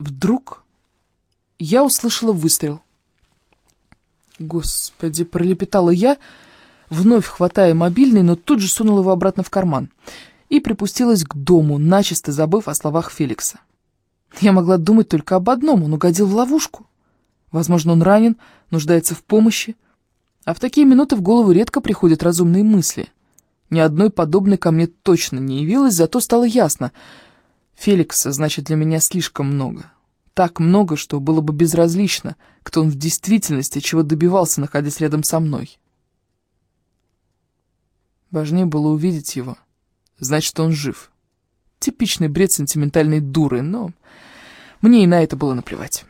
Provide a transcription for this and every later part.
Вдруг я услышала выстрел. Господи, пролепетала я, вновь хватая мобильный, но тут же сунула его обратно в карман и припустилась к дому, начисто забыв о словах Феликса. Я могла думать только об одном, он угодил в ловушку. Возможно, он ранен, нуждается в помощи. А в такие минуты в голову редко приходят разумные мысли. Ни одной подобной ко мне точно не явилось, зато стало ясно. Феликса значит для меня слишком много. Так много, что было бы безразлично, кто он в действительности, чего добивался, находясь рядом со мной. Важнее было увидеть его. Значит, он жив. Типичный бред сентиментальной дуры, но мне и на это было наплевать.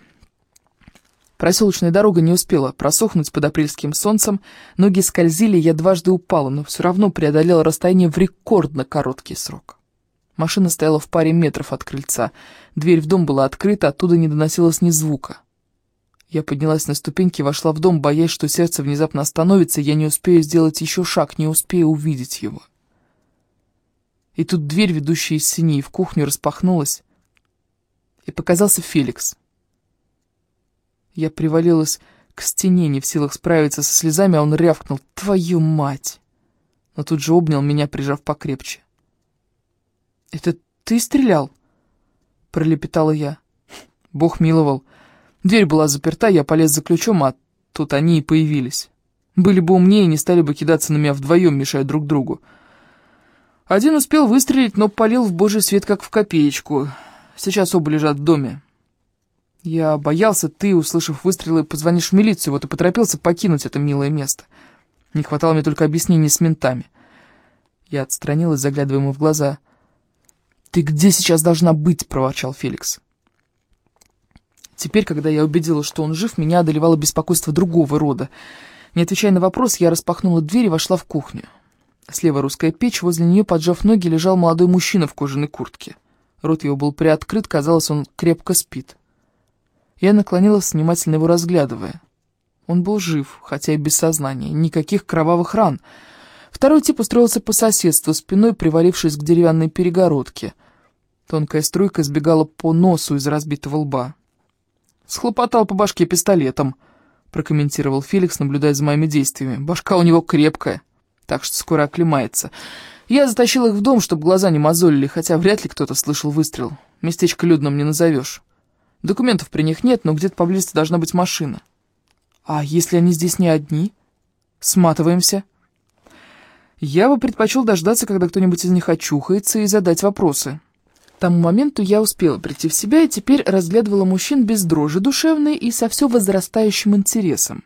Проселочная дорога не успела просохнуть под апрельским солнцем, ноги скользили, я дважды упала, но все равно преодолела расстояние в рекордно короткий срок. Машина стояла в паре метров от крыльца, дверь в дом была открыта, оттуда не доносилось ни звука. Я поднялась на ступеньки, вошла в дом, боясь, что сердце внезапно остановится, я не успею сделать еще шаг, не успею увидеть его. И тут дверь, ведущая из синей в кухню, распахнулась, и показался Феликс. Я привалилась к стене, не в силах справиться со слезами, а он рявкнул «Твою мать!» Но тут же обнял меня, прижав покрепче. «Это ты стрелял?» — пролепетала я. Бог миловал. Дверь была заперта, я полез за ключом, а тут они и появились. Были бы умнее, не стали бы кидаться на меня вдвоем, мешая друг другу. Один успел выстрелить, но полил в божий свет, как в копеечку. Сейчас оба лежат в доме. Я боялся, ты, услышав выстрелы, позвонишь в милицию, вот и поторопился покинуть это милое место. Не хватало мне только объяснений с ментами. Я отстранилась, заглядывая ему в глаза. «Ты где сейчас должна быть?» — проворчал Феликс. Теперь, когда я убедилась, что он жив, меня одолевало беспокойство другого рода. Не отвечая на вопрос, я распахнула дверь и вошла в кухню. Слева русская печь, возле нее, поджав ноги, лежал молодой мужчина в кожаной куртке. Рот его был приоткрыт, казалось, он крепко спит. Я наклонилась, внимательно его разглядывая. Он был жив, хотя и без сознания, никаких кровавых ран. Второй тип устроился по соседству, спиной привалившись к деревянной перегородке. Тонкая струйка сбегала по носу из разбитого лба. «Схлопотал по башке пистолетом», — прокомментировал Феликс, наблюдая за моими действиями. «Башка у него крепкая, так что скоро оклемается. Я затащил их в дом, чтобы глаза не мозолили, хотя вряд ли кто-то слышал выстрел. Местечко людным не назовешь». Документов при них нет, но где-то поблизости должна быть машина. А если они здесь не одни? Сматываемся. Я бы предпочел дождаться, когда кто-нибудь из них очухается, и задать вопросы. Тому моменту я успела прийти в себя и теперь разглядывала мужчин без дрожи душевной и со все возрастающим интересом.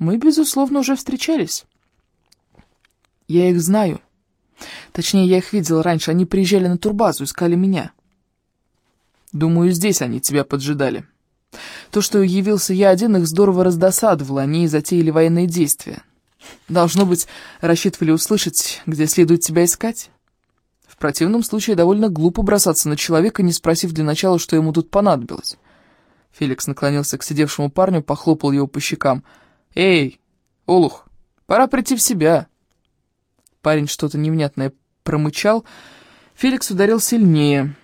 Мы, безусловно, уже встречались. Я их знаю. Точнее, я их видела раньше. Они приезжали на турбазу, искали меня. Думаю, здесь они тебя поджидали. То, что явился я один, их здорово раздосадовало, они затеяли военные действия. Должно быть, рассчитывали услышать, где следует тебя искать. В противном случае довольно глупо бросаться на человека, не спросив для начала, что ему тут понадобилось. Феликс наклонился к сидевшему парню, похлопал его по щекам. «Эй, Олух, пора прийти в себя!» Парень что-то невнятное промычал. Феликс ударил сильнее.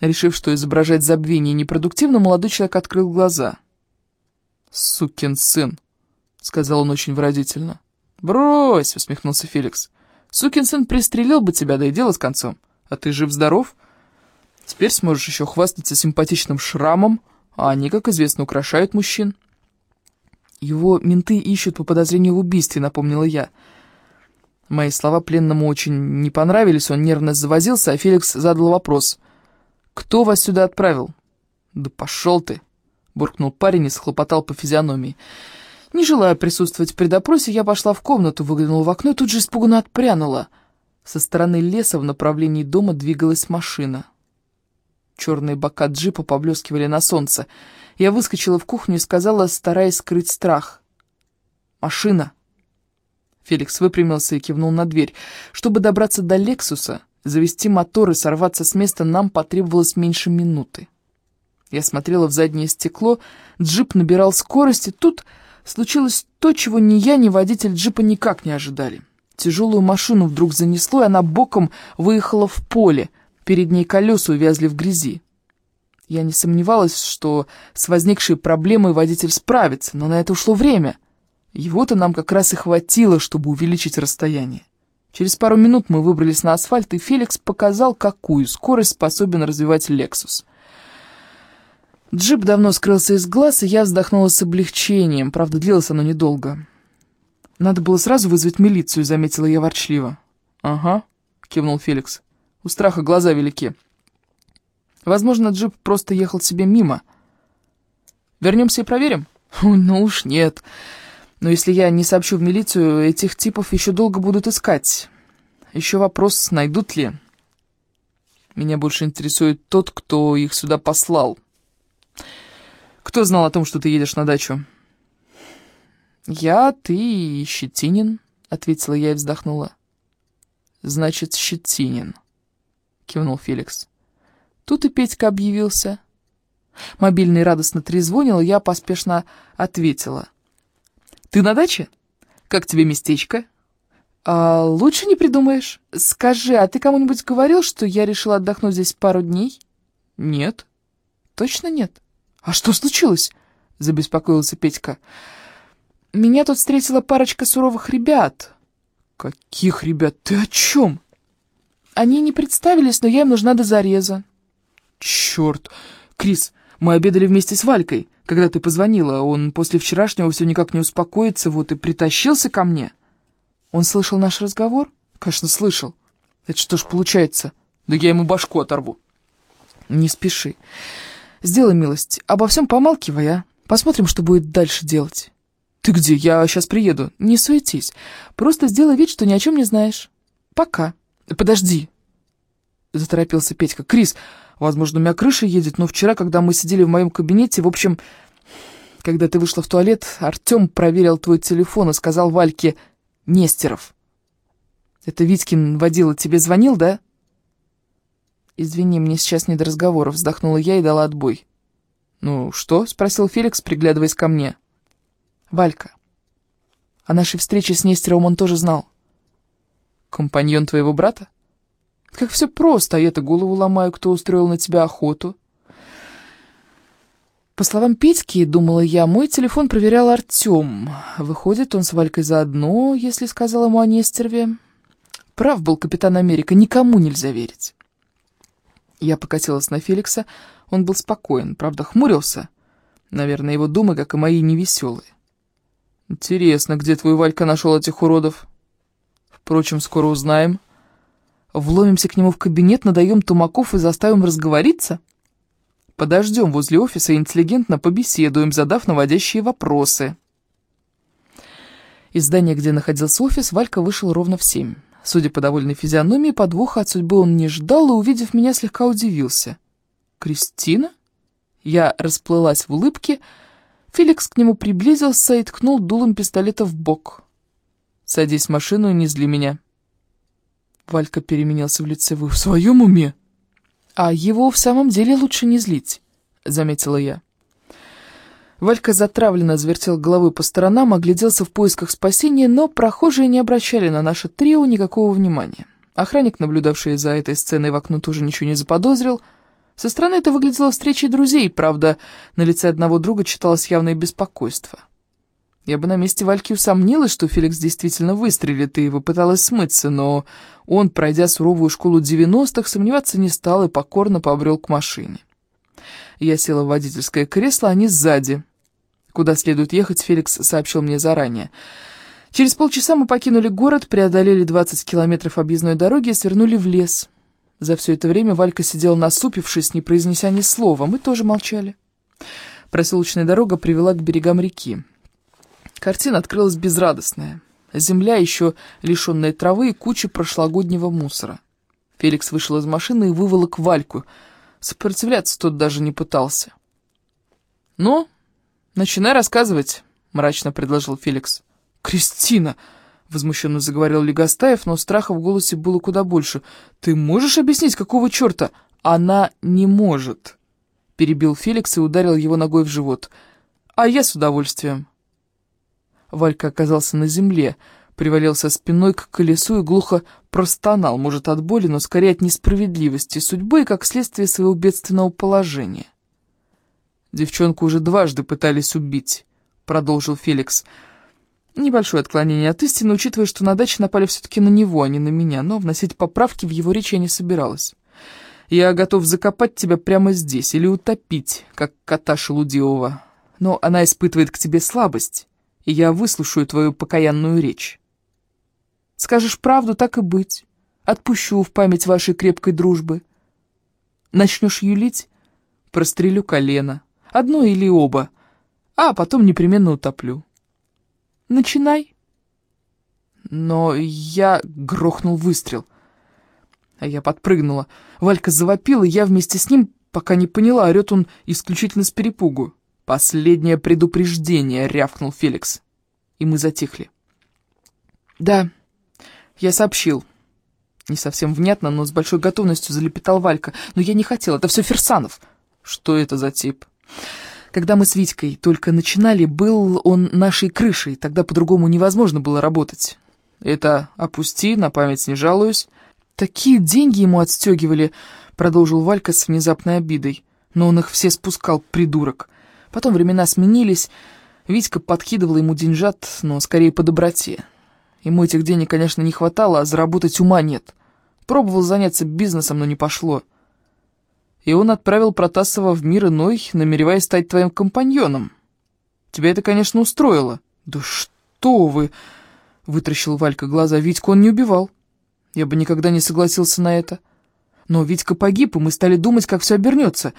Решив, что изображать забвение непродуктивно, молодой человек открыл глаза. «Сукин сын», — сказал он очень выразительно. «Брось», — усмехнулся Феликс. «Сукин сын пристрелил бы тебя, да и дело с концом. А ты жив-здоров? Теперь сможешь еще хвастаться симпатичным шрамом, а они, как известно, украшают мужчин». «Его менты ищут по подозрению в убийстве», — напомнила я. Мои слова пленному очень не понравились, он нервно завозился, а Феликс задал вопрос — «Кто вас сюда отправил?» «Да пошел ты!» — буркнул парень и схлопотал по физиономии. Не желая присутствовать при допросе, я пошла в комнату, выглянула в окно и тут же испуганно отпрянула. Со стороны леса в направлении дома двигалась машина. Черные бока джипа поблескивали на солнце. Я выскочила в кухню и сказала, стараясь скрыть страх. «Машина!» Феликс выпрямился и кивнул на дверь. Чтобы добраться до «Лексуса», Завести мотор и сорваться с места нам потребовалось меньше минуты. Я смотрела в заднее стекло, джип набирал скорость, и тут случилось то, чего ни я, ни водитель джипа никак не ожидали. Тяжелую машину вдруг занесло, и она боком выехала в поле, передние колеса увязли в грязи. Я не сомневалась, что с возникшей проблемой водитель справится, но на это ушло время. Его-то нам как раз и хватило, чтобы увеличить расстояние. Через пару минут мы выбрались на асфальт, и Феликс показал, какую скорость способен развивать «Лексус». Джип давно скрылся из глаз, и я вздохнула с облегчением. Правда, длилось оно недолго. «Надо было сразу вызвать милицию», — заметила я ворчливо. «Ага», — кивнул Феликс. «У страха глаза велики». Возможно, джип просто ехал себе мимо. Вернемся и проверим? Ну уж нет. Но если я не сообщу в милицию, этих типов еще долго будут искать. Еще вопрос, найдут ли. Меня больше интересует тот, кто их сюда послал. Кто знал о том, что ты едешь на дачу? Я, ты и Щетинин, ответила я и вздохнула. Значит, Щетинин, кивнул Феликс. Тут и Петька объявился. Мобильный радостно трезвонил, я поспешно ответила. «Ты на даче? Как тебе местечко?» а, «Лучше не придумаешь. Скажи, а ты кому-нибудь говорил, что я решила отдохнуть здесь пару дней?» «Нет». «Точно нет?» «А что случилось?» — забеспокоился Петька. «Меня тут встретила парочка суровых ребят». «Каких ребят? Ты о чем?» «Они не представились, но я им нужна до зареза». «Черт! Крис, мы обедали вместе с Валькой, когда ты позвонила. Он после вчерашнего все никак не успокоится, вот и притащился ко мне». «Он слышал наш разговор?» «Конечно, слышал. Это что ж получается? Да я ему башку оторву». «Не спеши. Сделай милость, обо всем помалкивай, а? Посмотрим, что будет дальше делать». «Ты где? Я сейчас приеду». «Не суетись. Просто сделай вид, что ни о чем не знаешь. Пока». «Подожди», — заторопился Петька. «Крис, Возможно, у меня крыша едет, но вчера, когда мы сидели в моем кабинете, в общем, когда ты вышла в туалет, Артем проверил твой телефон и сказал Вальке «Нестеров». Это Витькин водила тебе звонил, да? «Извини, мне сейчас не до разговоров», — вздохнула я и дала отбой. «Ну, что?» — спросил Феликс, приглядываясь ко мне. «Валька. О нашей встрече с Нестеровым он тоже знал». «Компаньон твоего брата?» Как все просто, а я-то голову ломаю, кто устроил на тебя охоту. По словам Петьки, думала я, мой телефон проверял Артем. Выходит, он с Валькой заодно, если сказал ему о Нестерве. Прав был капитан Америка, никому нельзя верить. Я покатилась на Феликса, он был спокоен, правда, хмурился. Наверное, его думы, как и мои, невеселые. Интересно, где твой Валька нашел этих уродов? Впрочем, скоро узнаем. Вломимся к нему в кабинет, надаем тумаков и заставим разговориться? Подождем возле офиса и интеллигентно побеседуем, задав наводящие вопросы. Из здания, где находился офис, Валька вышел ровно в семь. Судя по довольной физиономии, подвоха от судьбы он не ждал и, увидев меня, слегка удивился. «Кристина?» Я расплылась в улыбке. Феликс к нему приблизился и ткнул дулом пистолета в бок. «Садись в машину и не зли меня». Валька переменился в лице. «Вы в своем уме?» «А его в самом деле лучше не злить», — заметила я. Валька затравленно завертел головой по сторонам, огляделся в поисках спасения, но прохожие не обращали на наше трио никакого внимания. Охранник, наблюдавший за этой сценой в окно, тоже ничего не заподозрил. Со стороны это выглядело встречей друзей, правда, на лице одного друга читалось явное беспокойство. Я бы на месте Вальки усомнилась, что Феликс действительно выстрелит, и попыталась смыться, но он, пройдя суровую школу 90-х, сомневаться не стал и покорно побрел к машине. Я села в водительское кресло, они сзади. Куда следует ехать, Феликс сообщил мне заранее. Через полчаса мы покинули город, преодолели 20 километров объездной дороги и свернули в лес. За все это время Валька сидел насупившись, не произнеся ни слова. Мы тоже молчали. Проселочная дорога привела к берегам реки. Картина открылась безрадостная. Земля, еще лишенная травы и куча прошлогоднего мусора. Феликс вышел из машины и выволок Вальку. Сопротивляться тот даже не пытался. «Ну, начинай рассказывать», — мрачно предложил Феликс. «Кристина!» — возмущенно заговорил Легостаев, но страха в голосе было куда больше. «Ты можешь объяснить, какого черта?» «Она не может», — перебил Феликс и ударил его ногой в живот. «А я с удовольствием». Валька оказался на земле, привалился спиной к колесу и глухо простонал, может, от боли, но скорее от несправедливости судьбы и как следствие своего бедственного положения. Девчонку уже дважды пытались убить», — продолжил Феликс. Небольшое отклонение от истины, учитывая, что на даче напали все-таки на него, а не на меня, но вносить поправки в его речь я не собиралась. «Я готов закопать тебя прямо здесь или утопить, как кота шелудивого. Но она испытывает к тебе слабость, и я выслушаю твою покаянную речь. Скажешь правду, так и быть. Отпущу в память вашей крепкой дружбы. Начнешь юлить — прострелю колено, одно или оба, а потом непременно утоплю. Начинай. Но я грохнул выстрел. А я подпрыгнула. Валька завопила, и я вместе с ним, пока не поняла, орёт он исключительно с перепугу. «Последнее предупреждение», — рявкнул Феликс. И мы затихли. «Да, я сообщил». Не совсем внятно, но с большой готовностью залепетал Валька. «Но я не хотел, это все Ферсанов». «Что это за тип?» Когда мы с Витькой только начинали, был он нашей крышей, тогда по-другому невозможно было работать. Это опусти, на память не жалуюсь. Такие деньги ему отстегивали, продолжил Валька с внезапной обидой. Но он их все спускал, придурок. Потом времена сменились, Витька подкидывал ему деньжат, но скорее по доброте. Ему этих денег, конечно, не хватало, а заработать ума нет. Пробовал заняться бизнесом, но не пошло и он отправил Протасова в мир иной, намереваясь стать твоим компаньоном. Тебя это, конечно, устроило». «Да что вы!» — вытращил Валька глаза. «Витьку он не убивал. Я бы никогда не согласился на это. Но Витька погиб, и мы стали думать, как все обернется.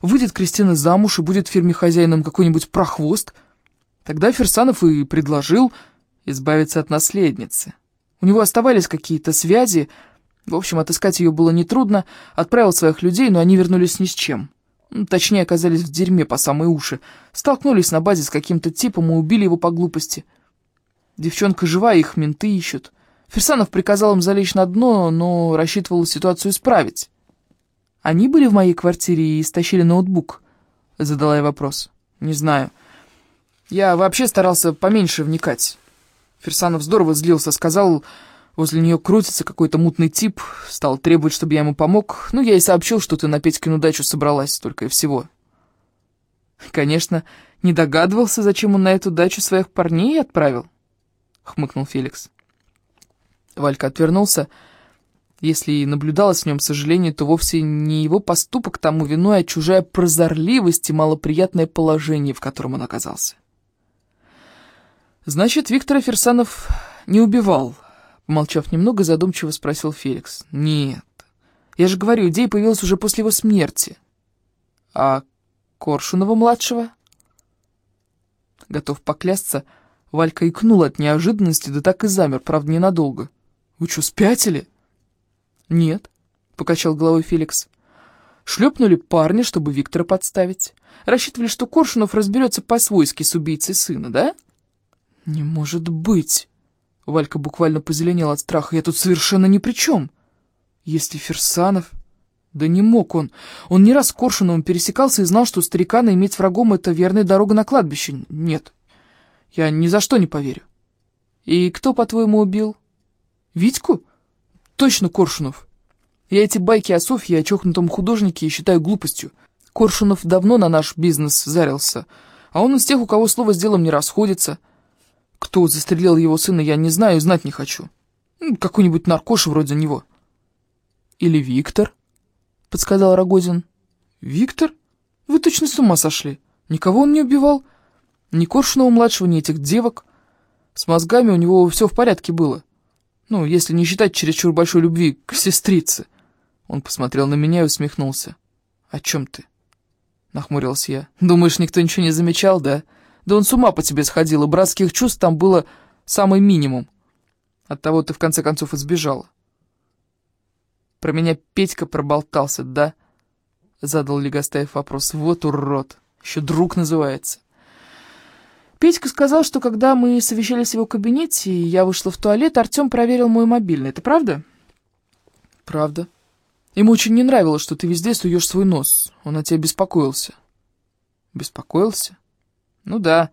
Выйдет Кристина замуж и будет в фирме хозяином какой-нибудь прохвост. Тогда Ферсанов и предложил избавиться от наследницы. У него оставались какие-то связи, в общем, отыскать ее было нетрудно, отправил своих людей, но они вернулись ни с чем. Точнее, оказались в дерьме по самые уши. Столкнулись на базе с каким-то типом и убили его по глупости. Девчонка жива, их менты ищут. Ферсанов приказал им залечь на дно, но рассчитывал ситуацию исправить. «Они были в моей квартире и стащили ноутбук?» — задала я вопрос. «Не знаю. Я вообще старался поменьше вникать». Ферсанов здорово злился, сказал... Возле нее крутится какой-то мутный тип, стал требовать, чтобы я ему помог. Ну, я и сообщил, что ты на Петькину дачу собралась, только и всего. Конечно, не догадывался, зачем он на эту дачу своих парней отправил, хмыкнул Феликс. Валька отвернулся. Если и наблюдалось в нем сожаление, то вовсе не его поступок тому виной, а чужая прозорливость и малоприятное положение, в котором он оказался. Значит, Виктора Ферсанов не убивал, Молчав немного, задумчиво спросил Феликс. «Нет. Я же говорю, идея появилась уже после его смерти. А Коршунова-младшего?» Готов поклясться, Валька икнул от неожиданности, да так и замер, правда, ненадолго. «Вы что, спятили?» «Нет», — покачал головой Феликс. Шлепнули парня, чтобы Виктора подставить. Рассчитывали, что Коршунов разберется по-свойски с убийцей сына, да? «Не может быть!» Валька буквально позеленел от страха. «Я тут совершенно ни при чем!» «Если Ферсанов...» «Да не мог он. Он не раз с Коршуновым пересекался и знал, что старикана иметь врагом — это верная дорога на кладбище. Нет, я ни за что не поверю». «И кто, по-твоему, убил?» «Витьку? Точно Коршунов. Я эти байки о Софье, о чокнутом художнике считаю глупостью. Коршунов давно на наш бизнес зарился, а он из тех, у кого слово с делом не расходится». Кто застрелил его сына, я не знаю знать не хочу. Ну, какой-нибудь наркош вроде него. Или Виктор, подсказал Рогозин. Виктор? Вы точно с ума сошли. Никого он не убивал. Ни Коршунова-младшего, ни этих девок. С мозгами у него все в порядке было. Ну, если не считать чересчур большой любви к сестрице. Он посмотрел на меня и усмехнулся. «О чем ты?» Нахмурился я. «Думаешь, никто ничего не замечал, да?» Да он с ума по тебе сходил, и братских чувств там было самый минимум. Оттого ты в конце концов избежала. Про меня Петька проболтался, да? Задал Легостаев вопрос. Вот урод, еще друг называется. Петька сказал, что когда мы совещались в его кабинете, и я вышла в туалет, Артем проверил мой мобильный. Это правда? Правда. Ему очень не нравилось, что ты везде суешь свой нос. Он о тебе беспокоился. Беспокоился? «Ну да,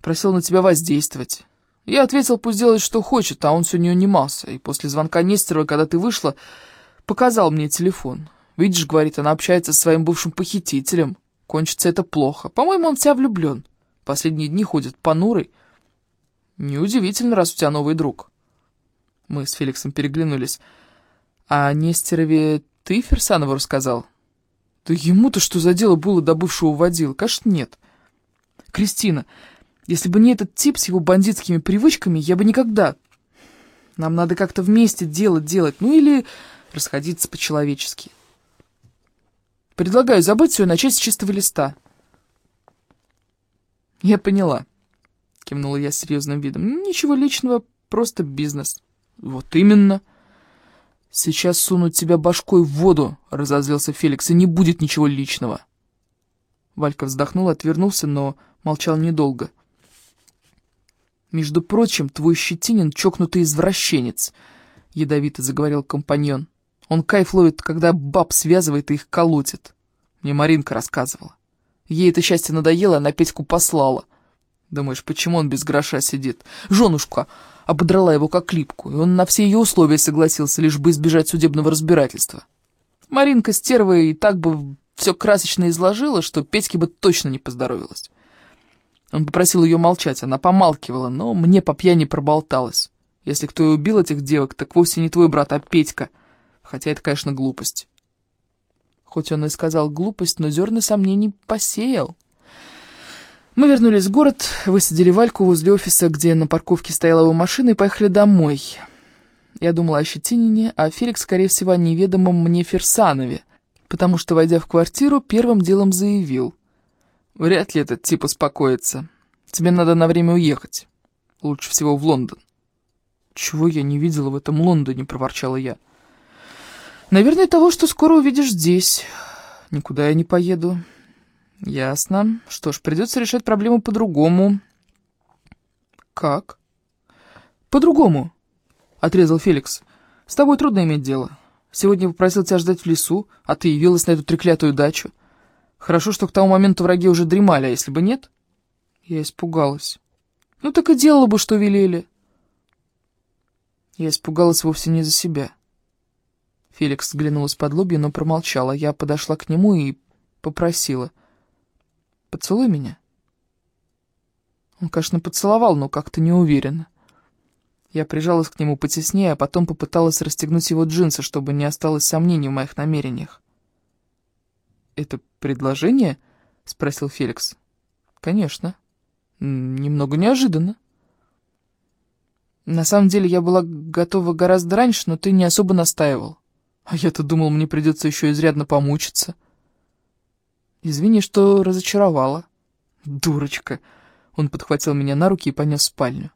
просил на тебя воздействовать». Я ответил, пусть делает, что хочет, а он все не унимался. И после звонка Нестерова, когда ты вышла, показал мне телефон. «Видишь, — говорит, — она общается со своим бывшим похитителем». кончится это плохо. По-моему, он в тебя влюблен. Последние дни ходит понурый. Неудивительно, раз у тебя новый друг. Мы с Феликсом переглянулись. А Нестерове ты Ферсанову рассказал? Да ему-то что за дело было до бывшего водила? Конечно, нет. Кристина, если бы не этот тип с его бандитскими привычками, я бы никогда... Нам надо как-то вместе дело делать, ну или расходиться по-человечески. Предлагаю забыть все и начать с чистого листа. Я поняла, кивнула я с серьезным видом. Ничего личного, просто бизнес. Вот именно. Сейчас сунуть тебя башкой в воду, разозлился Феликс, и не будет ничего личного. Валька вздохнул, отвернулся, но молчал недолго. «Между прочим, твой Щетинин — чокнутый извращенец», — ядовито заговорил компаньон. «Он кайф ловит, когда баб связывает и их колотит. Мне Маринка рассказывала. Ей это счастье надоело, она Петьку послала. Думаешь, почему он без гроша сидит? Женушка ободрала его как липку, и он на все ее условия согласился, лишь бы избежать судебного разбирательства. Маринка стерва и так бы все красочно изложила, что Петьке бы точно не поздоровилась. Он попросил ее молчать, она помалкивала, но мне по пьяни проболталась. Если кто и убил этих девок, так вовсе не твой брат, а Петька. Хотя это, конечно, глупость. Хоть он и сказал глупость, но зерна сомнений посеял. Мы вернулись в город, высадили Вальку возле офиса, где на парковке стояла его машина, и поехали домой. Я думала о Щетинине, а Феликс, скорее всего, о неведомом мне Ферсанове, потому что, войдя в квартиру, первым делом заявил — Вряд ли этот тип успокоится. Тебе надо на время уехать. Лучше всего в Лондон. Чего я не видела в этом Лондоне, проворчала я. Наверное, того, что скоро увидишь здесь. Никуда я не поеду. Ясно. Что ж, придется решать проблему по-другому. Как? По-другому, отрезал Феликс. С тобой трудно иметь дело. Сегодня попросил тебя ждать в лесу, а ты явилась на эту треклятую дачу. Хорошо, что к тому моменту враги уже дремали, а если бы нет? Я испугалась. Ну так и делала бы, что велели. Я испугалась вовсе не за себя. Феликс взглянул из-под лобья, но промолчала. Я подошла к нему и попросила. «Поцелуй меня». Он, конечно, поцеловал, но как-то не уверенно. Я прижалась к нему потеснее, а потом попыталась расстегнуть его джинсы, чтобы не осталось сомнений в моих намерениях. «Это предложение?» — спросил Феликс. «Конечно. Немного неожиданно». «На самом деле я была готова гораздо раньше, но ты не особо настаивал. А я-то думал, мне придется еще изрядно помучиться». «Извини, что разочаровала». «Дурочка!» Он подхватил меня на руки и понес в спальню.